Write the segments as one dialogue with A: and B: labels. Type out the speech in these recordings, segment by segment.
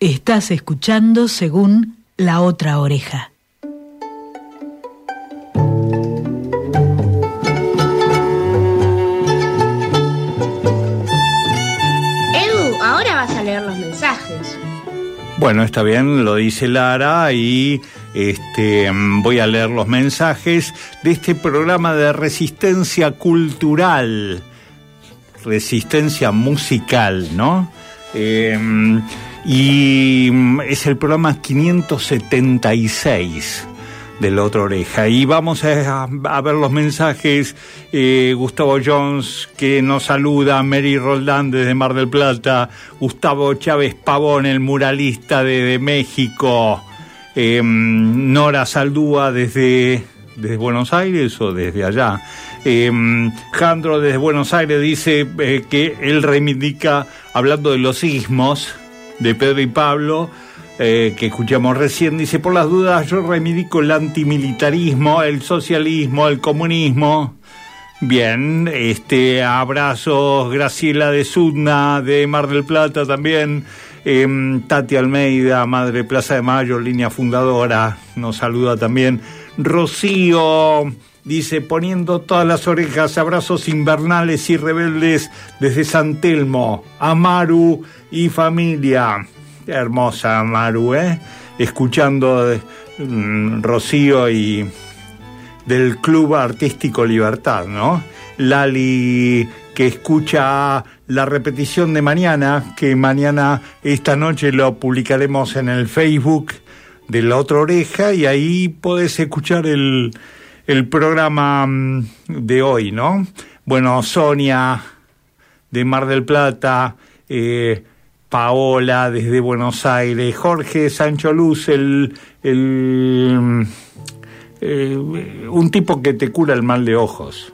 A: Estás escuchando según la otra oreja.
B: Edu, ahora vas a leer los mensajes.
C: Bueno, está bien, lo dice Lara y este, voy a leer los mensajes de este programa de resistencia cultural, resistencia musical, ¿no? Em, y es el programa 576 de la otra oreja. Y vamos a, ver los mensajes. Eh, Gustavo Jones, que nos saluda, Mary Roldán desde Mar del Plata, Gustavo Chávez Pavón, el muralista de, México, em, Nora Saldúa desde, desde Buenos Aires o desde allá. Eh, Jandro desde Buenos Aires dice eh, que él reivindica, hablando de los sismos de Pedro y Pablo, eh, que escuchamos recién, dice, por las dudas yo reivindico el antimilitarismo, el socialismo, el comunismo. Bien, este, abrazos, Graciela de Sudna, de Mar del Plata también, em, Tati Almeida, Madre Plaza de Mayo, línea fundadora, nos saluda también, Rocío, dice, poniendo todas las orejas, abrazos invernales y rebeldes desde San Telmo, Amaru y familia hermosa Maru, ¿eh? escuchando mm, Rocío y del Club Artístico Libertad, ¿no? Lali que escucha la repetición de mañana, que mañana, esta noche lo publicaremos en el Facebook de La Otra Oreja y ahí podés escuchar el, el programa mm, de hoy, ¿no? Bueno, Sonia de Mar del Plata, eh, Paola desde Buenos Aires, Jorge Sancho Luz, el, el eh, un tipo que te cura el mal de ojos.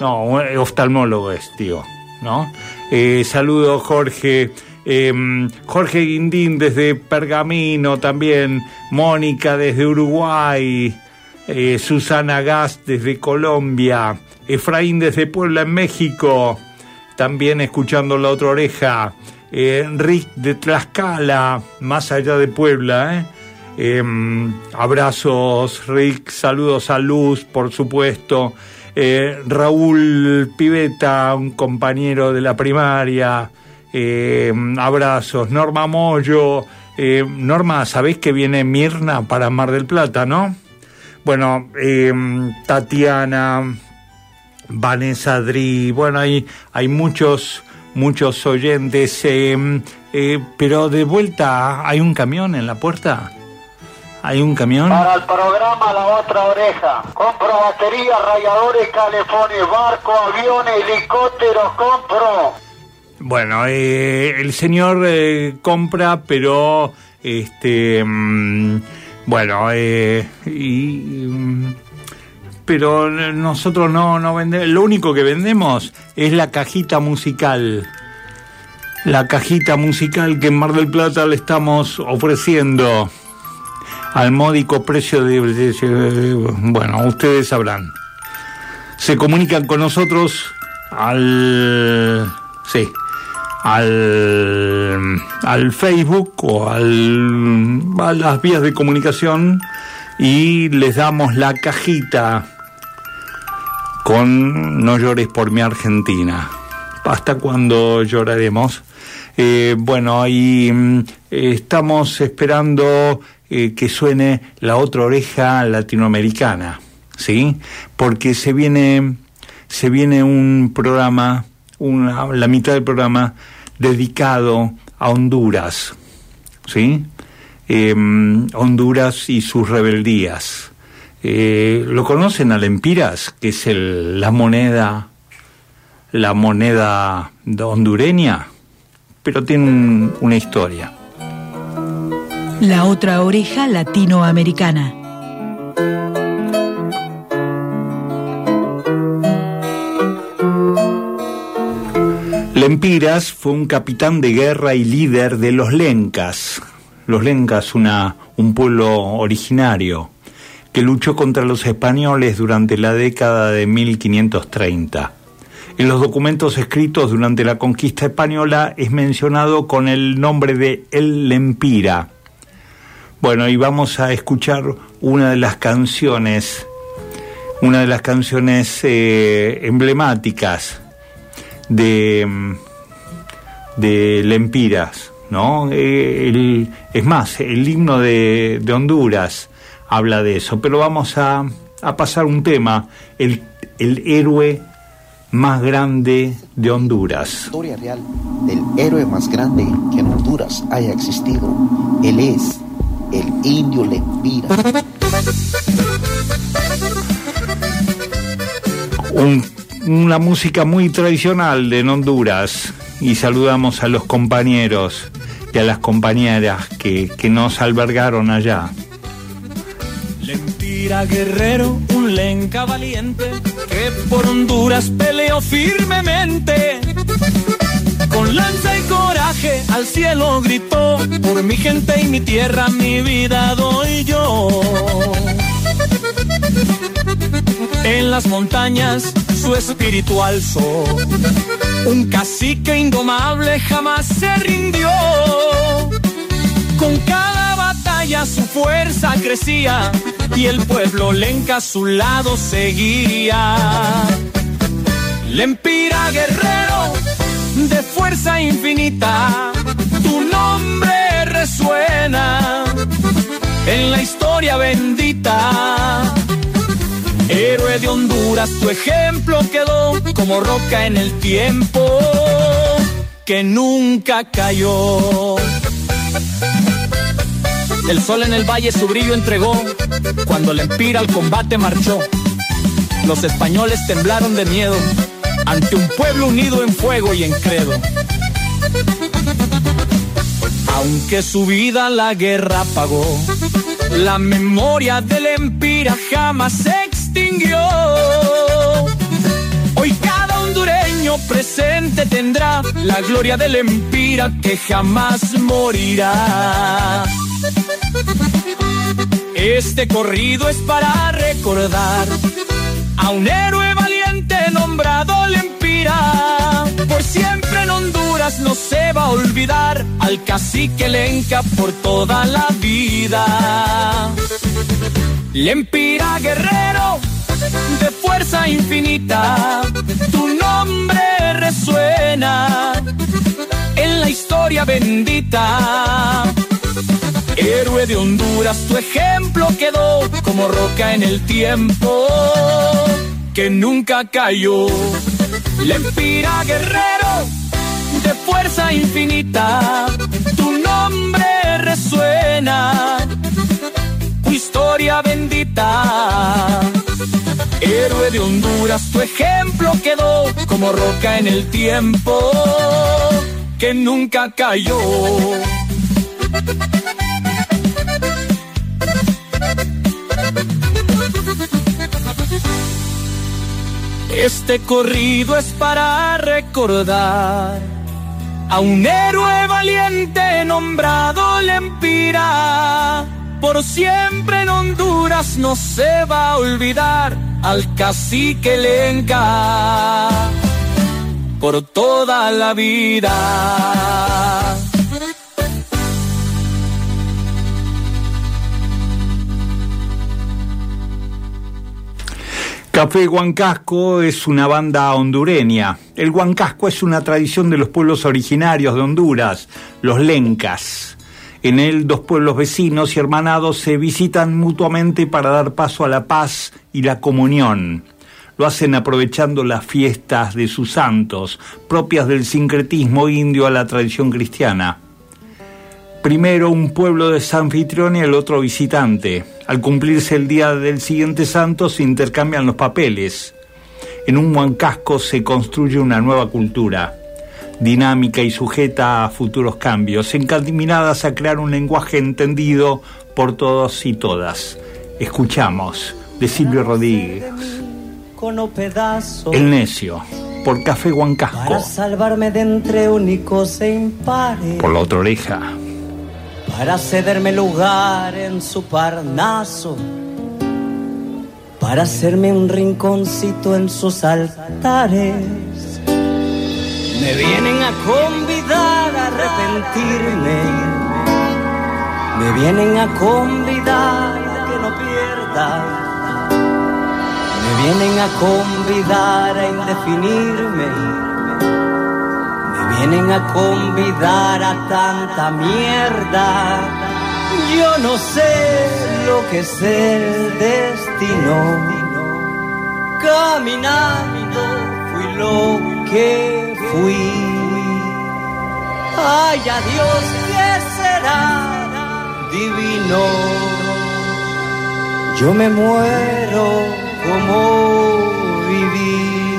C: No, oftalmólogo es, tío, ¿no? Eh, saludo Jorge. Em, Jorge Guindín desde Pergamino también, Mónica desde Uruguay, eh, Susana Gas desde Colombia, Efraín desde Puebla en México, también escuchando la otra oreja, eh, Rick de Tlaxcala, más allá de Puebla. ¿eh? Em, abrazos, Rick, saludos a Luz, por supuesto. Eh, Raúl Piveta, un compañero de la primaria. Em, abrazos. Norma Moyo. Em, Norma, ¿sabés que viene Mirna para Mar del Plata, no? Bueno, Tatiana, Vanessa Dri, bueno, hay, hay muchos muchos oyentes, em, eh, pero de vuelta, ¿hay un camión en la puerta? ¿Hay un camión?
D: Para el programa La Otra Oreja. Compro baterías, rayadores, calefones, barcos, aviones, helicópteros, compro.
C: Bueno, eh, el señor eh, compra, pero este, mm, bueno, y, mm, pero nosotros no, no vendemos, lo único que vendemos es la cajita musical. La cajita musical que en Mar del Plata le estamos ofreciendo al módico precio de, bueno, ustedes sabrán. Se comunican con nosotros al sí, al al Facebook o al a las vías de comunicación y les damos la cajita con No llores por mi Argentina. ¿Hasta cuando lloraremos? Eh, bueno, ahí mm, estamos esperando eh, que suene la otra oreja latinoamericana, ¿sí? Porque se viene, se viene un programa, una, la mitad del programa dedicado a Honduras, ¿sí? Em, Honduras y sus rebeldías. Eh, ¿Lo conocen al Empiras, que es el, la moneda, la moneda hondureña? Pero tiene una historia.
A: La otra oreja latinoamericana.
C: Lempiras fue un capitán de guerra y líder de los Lencas. Los Lencas, una, un pueblo originario que luchó contra los españoles durante la década de 1530. En los documentos escritos durante la conquista española es mencionado con el nombre de El Lempira. Bueno, y vamos a escuchar una de las canciones, una de las canciones eh, emblemáticas de, de Lempiras, ¿no? Eh, es más, el himno de, de, Honduras habla de eso, pero vamos a, a pasar un tema, el, el héroe más grande de Honduras.
E: Historia real del héroe más grande que en Honduras haya existido. Él es el indio Lempira.
C: Una música muy tradicional de Honduras y saludamos a los compañeros y a las compañeras que, que nos albergaron allá.
F: Lempira guerrero, un lenca valiente, que por Honduras peleó firmemente. Con lanza y coraje al cielo gritó, por mi gente y mi tierra mi vida doy yo. En las montañas su espíritu alzó, un cacique indomable jamás se rindió. Con cada batalla su fuerza crecía y el pueblo lenca a su lado seguía. Lempira guerrero de fuerza infinita, tu nombre resuena en la historia bendita. Héroe de Honduras, tu ejemplo quedó como roca en el tiempo que nunca cayó. El sol en el valle su brillo entregó cuando el empira al combate marchó. Los españoles temblaron de miedo ante un pueblo unido en fuego y en credo. Aunque su vida la guerra pagó, la memoria del empira jamás se Hoy cada hondureño presente tendrá la gloria del empira que jamás morirá. Este corrido es para recordar a un héroe olvidar al cacique Lenca por toda la vida. Lempira guerrero de fuerza infinita, tu nombre resuena en la historia bendita. Héroe de Honduras, tu ejemplo quedó como roca en el tiempo que nunca cayó. Lempira guerrero de fuerza infinita, tu nombre resuena, tu historia bendita. Héroe de Honduras, tu ejemplo quedó como roca en el tiempo que nunca cayó. Este corrido es para recordar a un héroe valiente nombrado Lempira. Por siempre en Honduras no se va a olvidar al cacique Lenca. Por toda la vida.
C: Café Huancasco es una banda hondureña. El Huancasco es una tradición de los pueblos originarios de Honduras, los lencas. En él dos pueblos vecinos y hermanados se visitan mutuamente para dar paso a la paz y la comunión. Lo hacen aprovechando las fiestas de sus santos, propias del sincretismo indio a la tradición cristiana. Primero un pueblo de anfitrión y el otro visitante. Al cumplirse el día del siguiente santo se intercambian los papeles. En un huancasco se construye una nueva cultura, dinámica y sujeta a futuros cambios, encaminadas a crear un lenguaje entendido por todos y todas. Escuchamos de Silvio Rodríguez. El necio, por Café Huancasco.
G: Para salvarme de entre únicos e impares.
C: Por la otra oreja
G: para cederme lugar en su parnaso,
H: para hacerme un rinconcito en sus altares. Me vienen a convidar a arrepentirme, me vienen a convidar a que no pierda, me vienen a convidar a indefinirme, me vienen a convidar a tanta mierda. Yo no sé lo que es el destino. Caminando fui lo que fui. Ay, adiós, ¿qué será divino? Yo me muero como viví.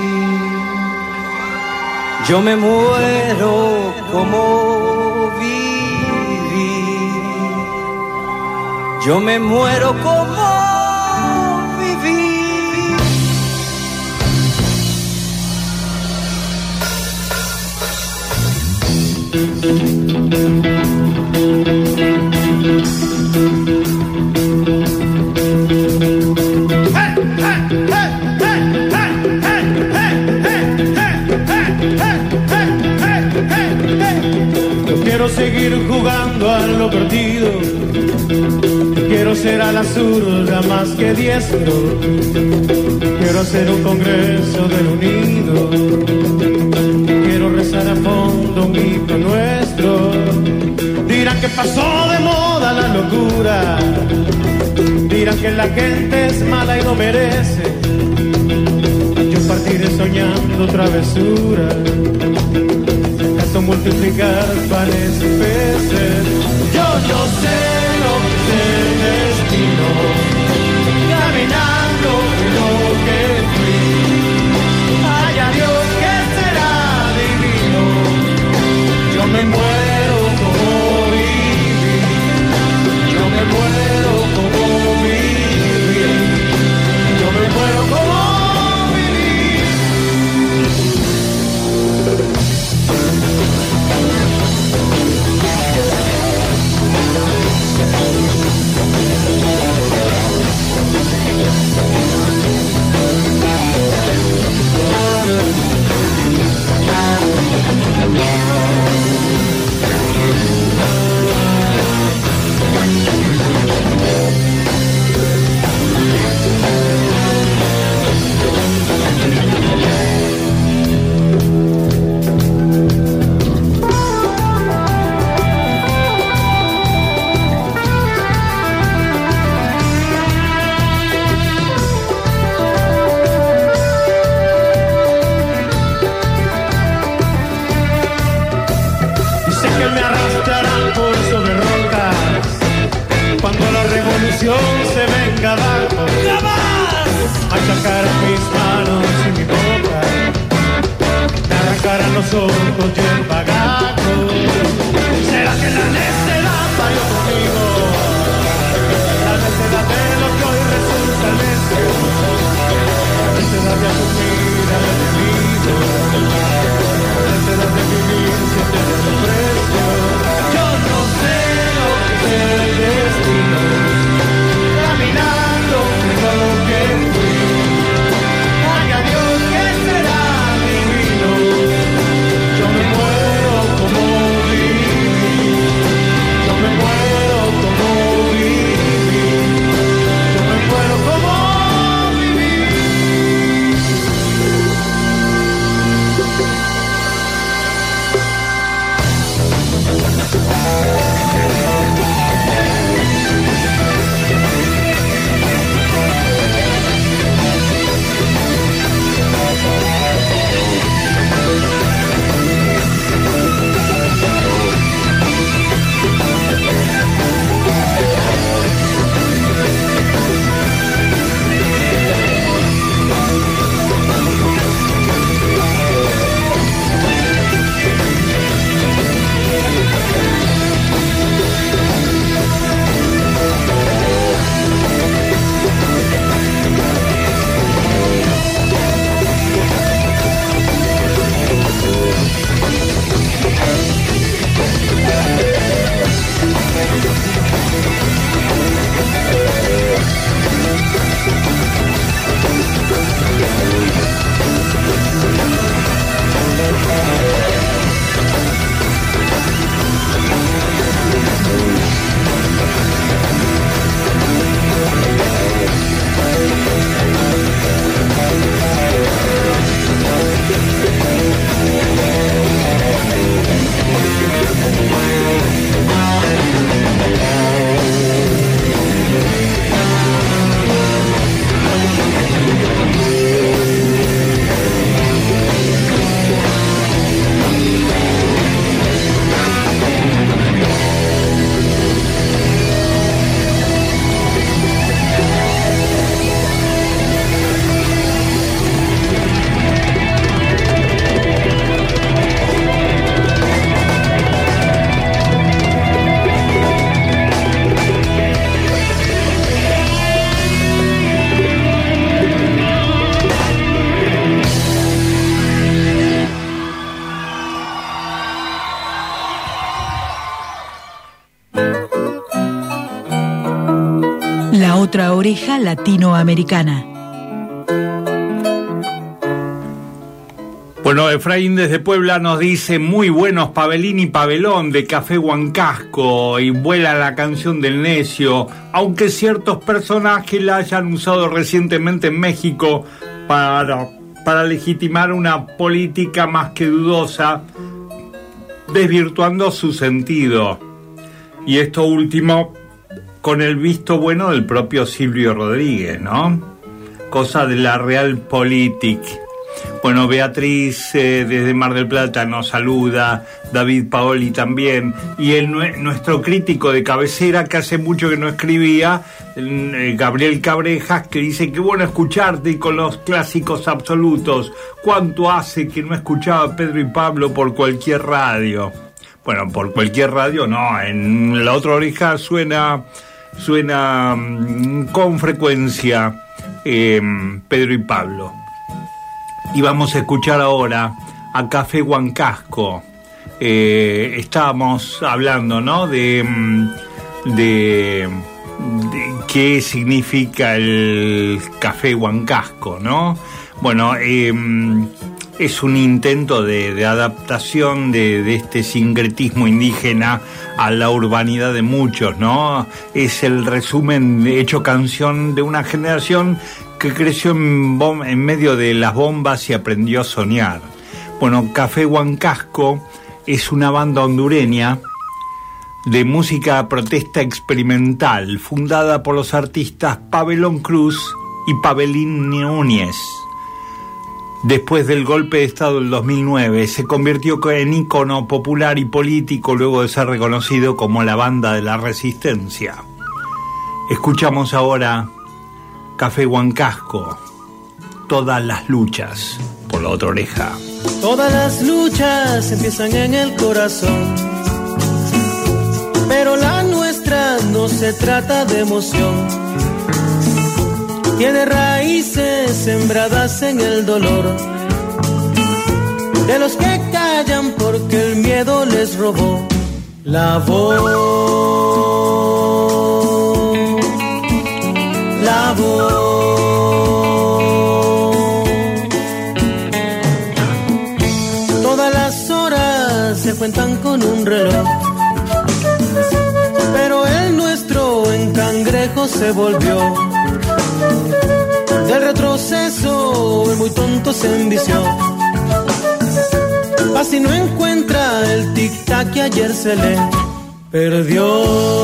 H: Yo me muero como viví. Yo me muero como viví.
I: Quiero seguir jugando a lo perdido. Quiero ser a la zurda más que diestro. Quiero hacer un congreso del unido. Quiero rezar a fondo un himno nuestro. Dirán que pasó de moda la locura. Dirán que la gente es mala y no merece. Yo partiré soñando travesuras multiplicar panes y peces. Yo no sé lo que es destino, caminando lo que fui. Ay, adiós, que será divino. Yo me muero
A: Oreja latinoamericana.
C: Bueno, Efraín desde Puebla nos dice muy buenos Pabelín y Pabelón de Café Huancasco y vuela la canción del necio, aunque ciertos personajes la hayan usado recientemente en México para, para legitimar una política más que dudosa, desvirtuando su sentido. Y esto último con el visto bueno del propio Silvio Rodríguez, ¿no? Cosa de la Realpolitik. Bueno, Beatriz eh, desde Mar del Plata nos saluda, David Paoli también, y el, nuestro crítico de cabecera que hace mucho que no escribía, eh, Gabriel Cabrejas, que dice que bueno escucharte y con los clásicos absolutos, cuánto hace que no escuchaba a Pedro y Pablo por cualquier radio. Bueno, por cualquier radio no, en la otra oreja suena suena mm, con frecuencia em, Pedro y Pablo. Y vamos a escuchar ahora a Café Huancasco. Eh, estábamos hablando, ¿no? De, mm, de, qué significa el Café Huancasco, ¿no? Bueno, em, es un intento de, adaptación de, este sincretismo indígena a la urbanidad de muchos, ¿no? Es el resumen hecho canción de una generación que creció en, en medio de las bombas y aprendió a soñar. Bueno, Café Huancasco es una banda hondureña de música protesta experimental fundada por los artistas Pabelón Cruz y Pabelín Núñez después del golpe de Estado del 2009, se convirtió en ícono popular y político luego de ser reconocido como la banda de la resistencia. Escuchamos ahora Café Huancasco, todas las luchas por la otra oreja.
J: Todas las luchas empiezan en el corazón, pero la nuestra no se trata de emoción tiene raíces sembradas en el dolor. De los que callan porque el miedo les robó la voz. La voz. Todas las horas se cuentan con un reloj. Pero el nuestro en cangrejo se volvió del retroceso, el muy tonto se envició. Así no encuentra el tic-tac que ayer se le perdió.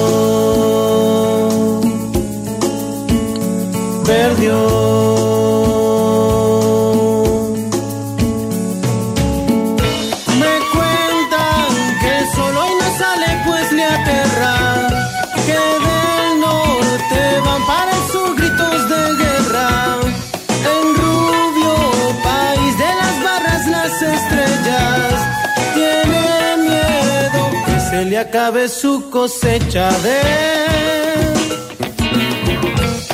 J: Acabe su cosecha de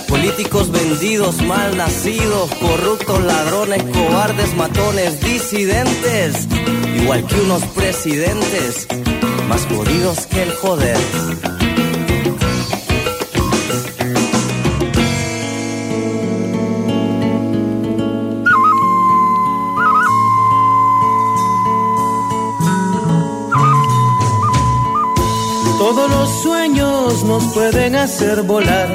H: políticos vendidos, mal nacidos, corruptos, ladrones, cobardes, matones, disidentes, igual que unos presidentes, más jodidos que el joder.
J: Nos pueden hacer volar,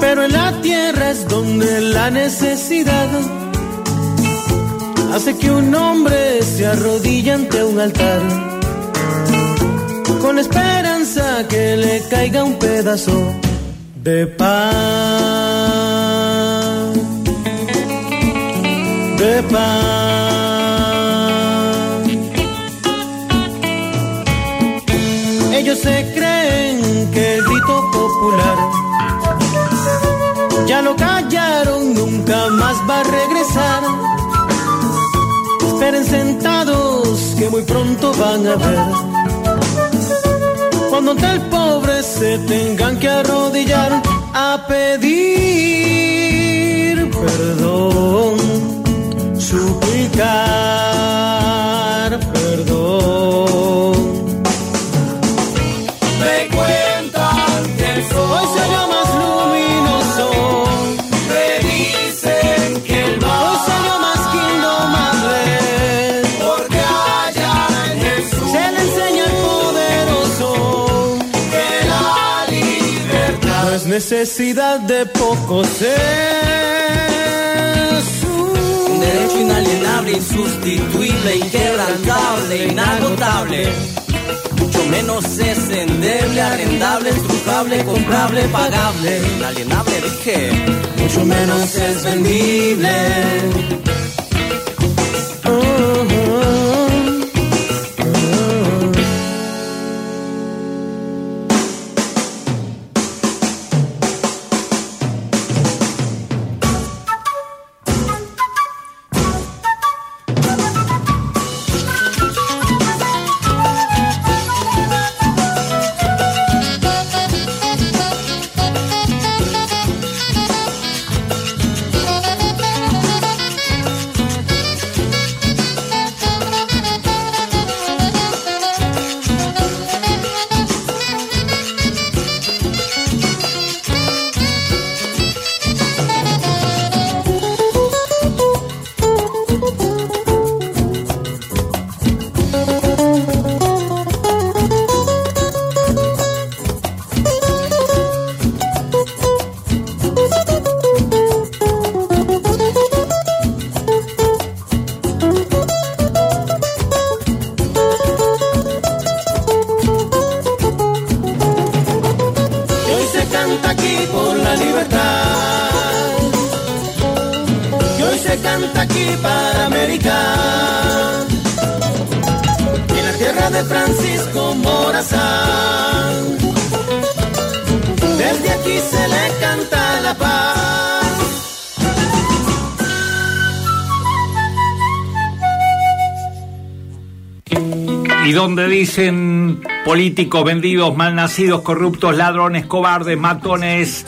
J: pero en la tierra es donde la necesidad hace que un hombre se arrodille ante un altar, con esperanza que le caiga un pedazo de paz, de. Ellos se creen nunca más va a regresar. Esperen sentados que muy pronto van a ver. Cuando ante el pobre se tengan que arrodillar a pedir perdón, suplicar necesidad de poco es
H: Un derecho inalienable, insustituible, inquebrantable, inagotable. Mucho menos es endeble, arrendable, estrujable, comprable, pagable. Inalienable dije, mucho menos es vendible.
C: Y donde dicen políticos vendidos, malnacidos, corruptos, ladrones, cobardes, matones,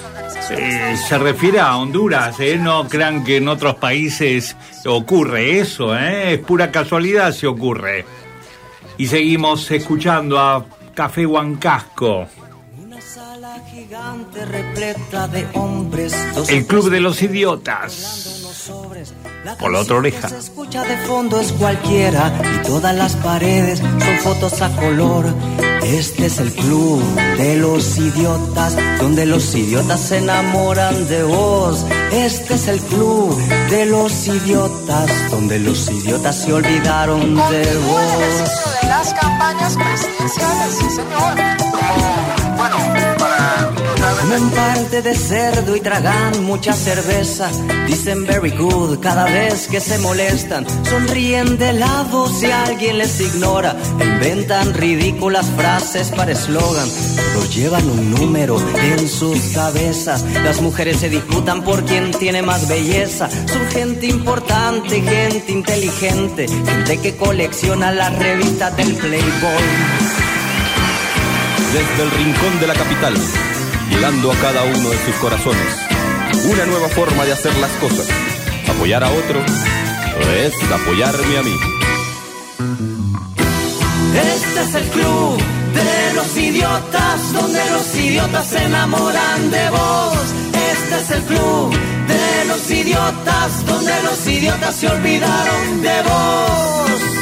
C: eh, se refiere a Honduras, ¿eh? No crean que en otros países ocurre eso, ¿eh? Es pura casualidad si ocurre. Y seguimos escuchando a Café Huancasco,
H: Una sala gigante repleta de hombres.
C: el Club de los Idiotas.
H: Sobres. La
C: Por la otra oreja.
H: Se escucha de fondo es cualquiera y todas las paredes son fotos a color. Este es el club de los idiotas, donde los idiotas se enamoran de vos. Este es el club de los idiotas, donde los idiotas se olvidaron de
K: el
H: vos.
K: ejercicio de las campañas presidenciales, sí señor. Como, bueno, para
H: Comen parte de cerdo y tragan mucha cerveza. Dicen very good cada vez que se molestan. Sonríen de lado si alguien les ignora. Inventan ridículas frases para eslogan. Todos llevan un número en sus cabezas. Las mujeres se disputan por quién tiene más belleza. Son gente importante, gente inteligente. Gente que colecciona las revistas del Playboy.
L: desde el rincón de la capital, llegando a cada uno de sus corazones. Una nueva forma de hacer las cosas. Apoyar a otro es apoyarme a mí.
H: Este es el club de los idiotas, donde los idiotas se enamoran de vos. Este es el club de los idiotas, donde los idiotas se olvidaron de vos.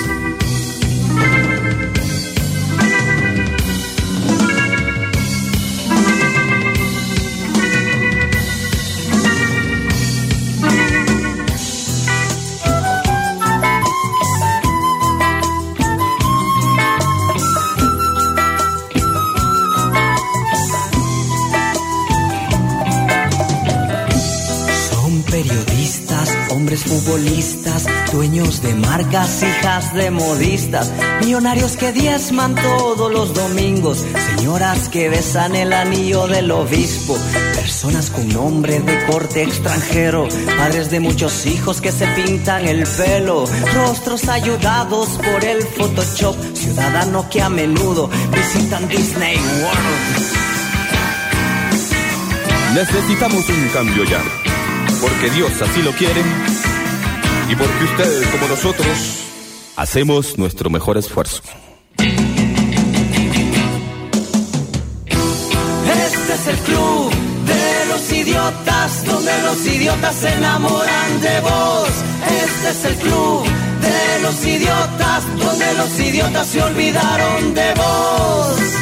H: Periodistas, hombres futbolistas, dueños de marcas, hijas de modistas, millonarios que diezman todos los domingos, señoras que besan el anillo del obispo, personas con nombre de corte extranjero, padres de muchos hijos que se pintan el pelo, rostros ayudados por el Photoshop, ciudadanos que a menudo visitan Disney World.
L: Necesitamos un cambio ya, porque Dios así lo quiere y porque ustedes como nosotros hacemos nuestro mejor esfuerzo.
H: Este es el club de los idiotas, donde los idiotas se enamoran de vos. Este es el club de los idiotas, donde los idiotas se olvidaron de vos.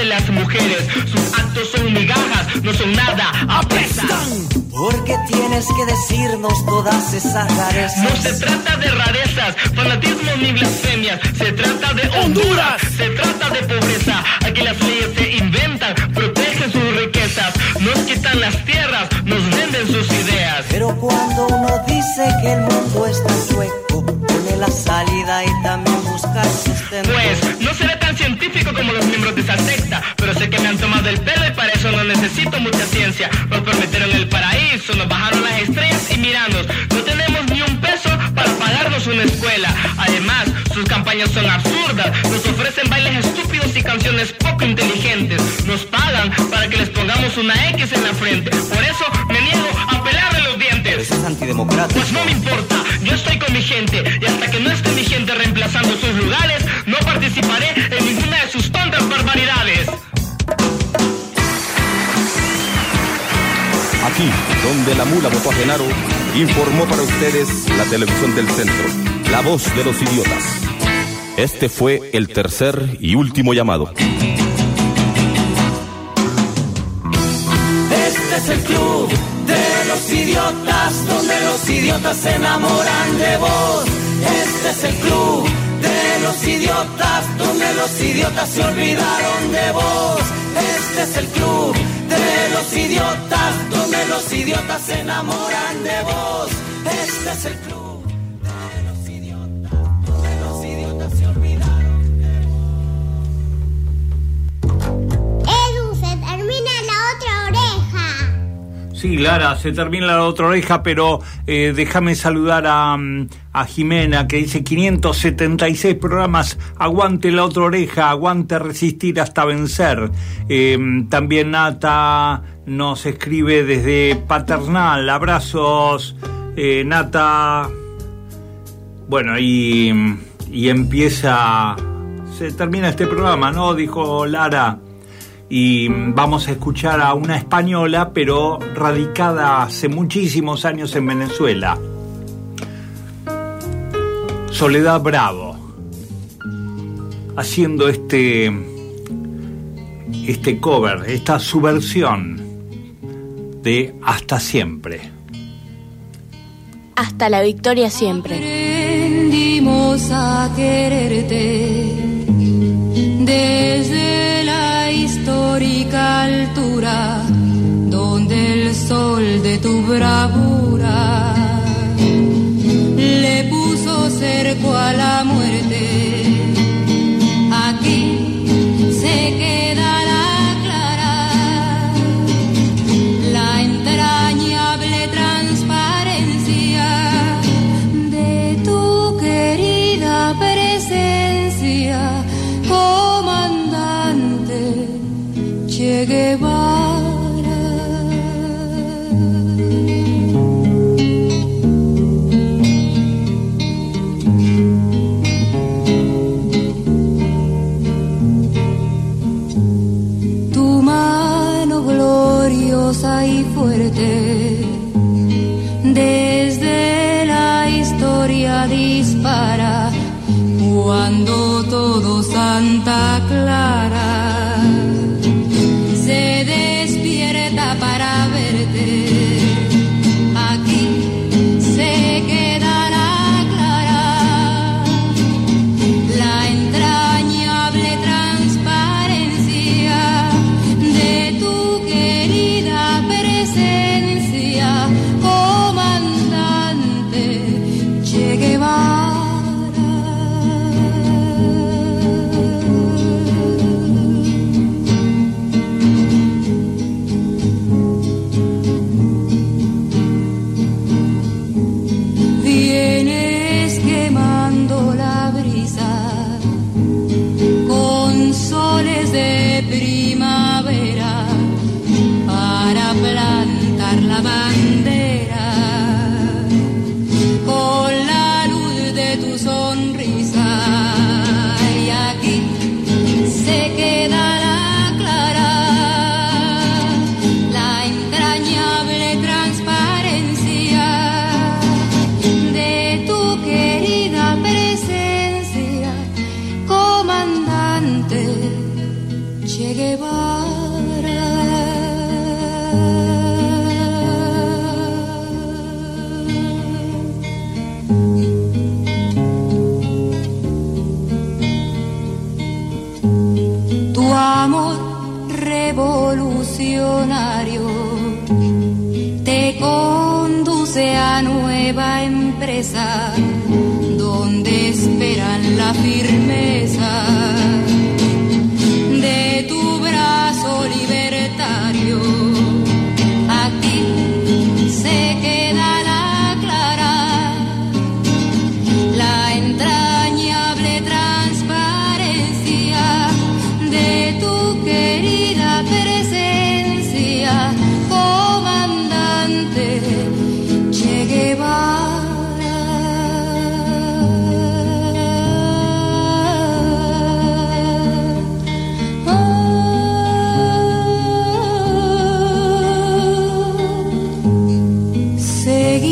M: De las mujeres. Sus actos son migajas, no son nada. ¡Apestan!
H: ¿Por qué tienes que decirnos todas esas rarezas?
M: No se trata de rarezas, fanatismo ni blasfemias. Se trata de Honduras. Se trata de pobreza. Aquí las leyes se inventan, protegen sus riquezas. Nos quitan las tierras, nos venden sus ideas.
H: Pero cuando uno dice que el mundo está chueco, pone la salida y también busca el.
M: Pues no seré tan científico como los miembros de esa secta, pero sé que me han tomado el pelo y para eso no necesito mucha ciencia. Nos prometieron el paraíso, nos bajaron las estrellas y miranos, no tenemos ni un peso para pagarnos una escuela. Además, sus campañas son absurdas, nos ofrecen bailes estúpidos y canciones poco inteligentes. Nos pagan para que les pongamos una X en la frente. Por eso me niego a pelarle los dientes.
H: Eso es antidemocrático.
M: Pues no me importa, yo estoy con mi gente y hasta que no esté mi gente reemplazando sus lugares, participaré en ninguna de sus tontas barbaridades.
L: Aquí, donde la mula votó a Genaro, informó para ustedes la televisión del centro, la voz de los idiotas. Este fue el tercer y último llamado.
G: Este es el club de los idiotas, donde los idiotas se enamoran de vos. Este es el club los idiotas, donde los idiotas se olvidaron de vos. Este es el club de los idiotas, donde los idiotas se enamoran de vos. Este es el club
C: Sí, Lara, se termina la otra oreja, pero eh, déjame saludar a, mm, a Jimena que dice 576 programas, aguante la otra oreja, aguante resistir hasta vencer. Eh, también Nata nos escribe desde Paternal, abrazos, eh, Nata. Bueno, y, y empieza, se termina este programa, ¿no? Dijo Lara y vamos a escuchar a una española, pero radicada hace muchísimos años en Venezuela. Soledad Bravo, haciendo este, este cover, esta subversión de Hasta Siempre.
N: Hasta la victoria siempre.
O: Aprendimos a quererte desde altura donde el sol de tu bravura le puso cerco a la muerte.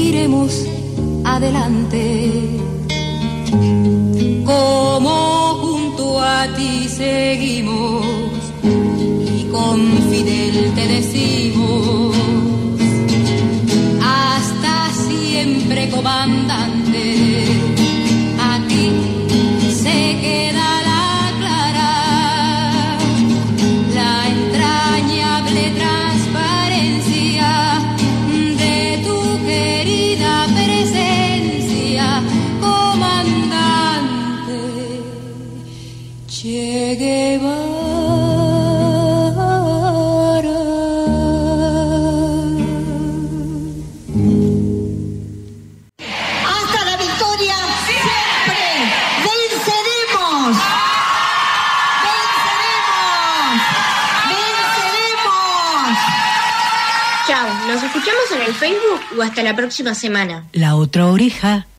O: iremos adelante. Como junto a ti seguimos y con Fidel te decimos, hasta siempre comandante.
B: hasta la próxima semana.
A: La otra oreja.